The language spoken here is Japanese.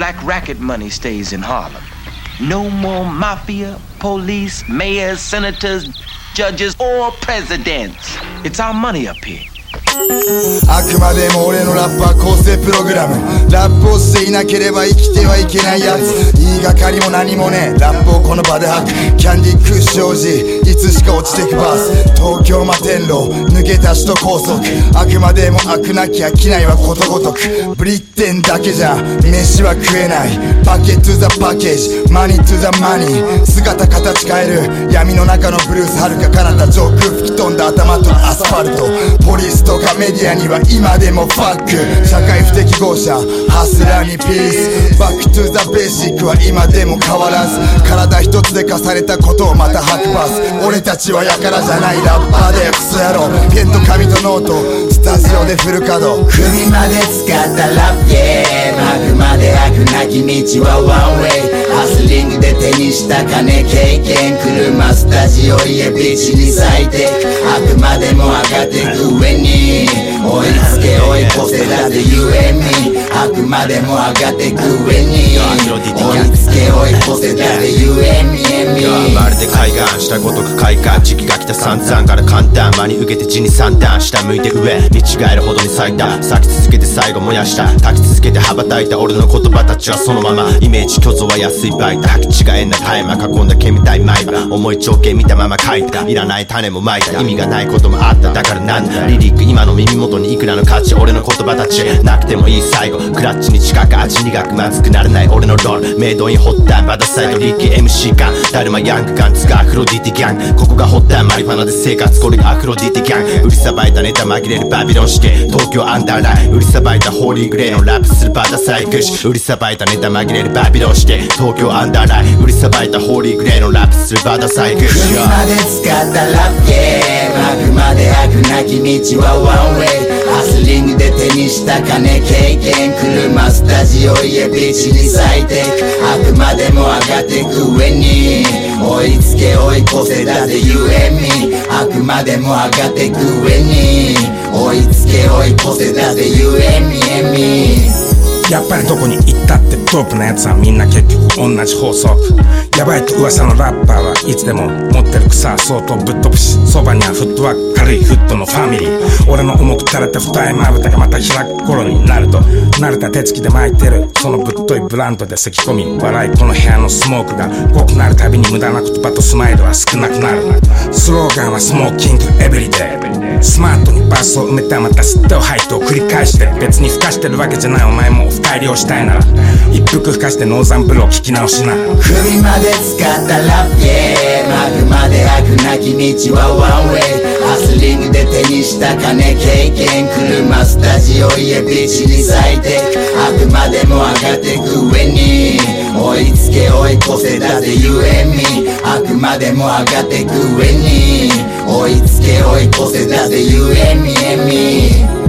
Black racket money stays in Harlem. No more mafia, police, mayors, senators, judges, or presidents. It's our money up here. あくまでも俺のラップは構成プログラム。ラップをしていなければ生きてはいけないやつ。言いがかりも何もねえ。ラップをこの場で吐く。キャンディークッシュ王子。いつしか落ちてくバース。東京摩天楼。抜けた首都高速。あくまでも悪なきゃ機内はことごとく。ブリッテンだけじゃ。飯は食えない。 packet the package。 money to the money。姿形変える。闇の中のブルース遥か彼方上空吹き飛んだ頭とアスファルト。ポリスとかメディアには今でもファック。社会不適合者ハスラーにピース。 back to the basic は今でも変わらず。体一つで課されたことをまた吐くパス俺たちはやからじゃないラッパーでクソ野郎。ペンと紙とノート。スタジオでフル稼働。首まで使ったラップゲーマグマで悪なき道はワンウェイ。ハスリングで手にした金経験。車スタジオ家ビーチに咲いて。あくまでも上がってく上に。追いつけ追い越せだってゆえに。あくまでも上がってく上に。追いつけ追い越せだってゆえに。まるで海岸したごとく快感時期が来た散々から簡単真に受けて地に三段下向いて上。見違えるほどに咲いた咲き続けて最後燃やした。焚き続けて羽ばたいた俺の言葉たちはそのまま。イメージ虚像は安いバイト。履き違えんなタイマー囲んだ毛みたい前歯重い情景見たまま書いた。いらない種もまいた。意味がないこともあった。だからなんだ。リリック今の耳元にいくらの価値。俺の言葉たち。なくてもいい最後。クラッチに近く味苦くまずくならない俺のロール。メイドインホッタンバダサイドリッキー MC 感ダルマヤングガンツがアフロディティギャンここがホッタンマリファナで生活これがアフロディティギャン売りさばいたネタ紛れるバビロン式東京アンダーライン。売りさばいたホーリーグレーのラップするバダサイクシ売りさばいたネタ紛れるバビロン式東京アンダーライン売りさばいたホーリーグレーのラップするバダサイクシ首まで使ったラップゲームあくまで悪なき道はワンウェイハスリングで手にした金経験車スタジオ家ビーチに咲いてあくまでも上がってく上に追いつけ追い越せだってゆえにあくまでも上がってく上に追いつけ追い越せだってゆえにえみやっぱりどこに行ったってドープなやつはみんな結局同じ法則やばいと噂のラッパーはいつでも持ってる草相当ぶっ飛ぶしそばにはフットワーク軽いフットのファミリー。俺の重く垂れた二重まぶたがまた開く頃になると慣れた手つきで巻いてるそのぶっといブランドで咳き込み笑いこの部屋のスモークが濃くなるたびに無駄な言葉とスマイルは少なくなる。スローガンはスモーキングエブリデイ。スを埋めてまた吸ってを吐いてを繰り返して別に吹かしてるわけじゃないお前も深入りをしたいなら一服吹かしてノーザンブルを聞き直しな。首まで使ったラップゲーあくまで悪なき道はワンウェイハスリングで手にした金経験車スタジオ家ビーチに咲いて。あくまでも上がってく上に。追いつけ追い越せだってゆえ。までも上がってく上に。追いつけ追い越せだぜゆえに。えみ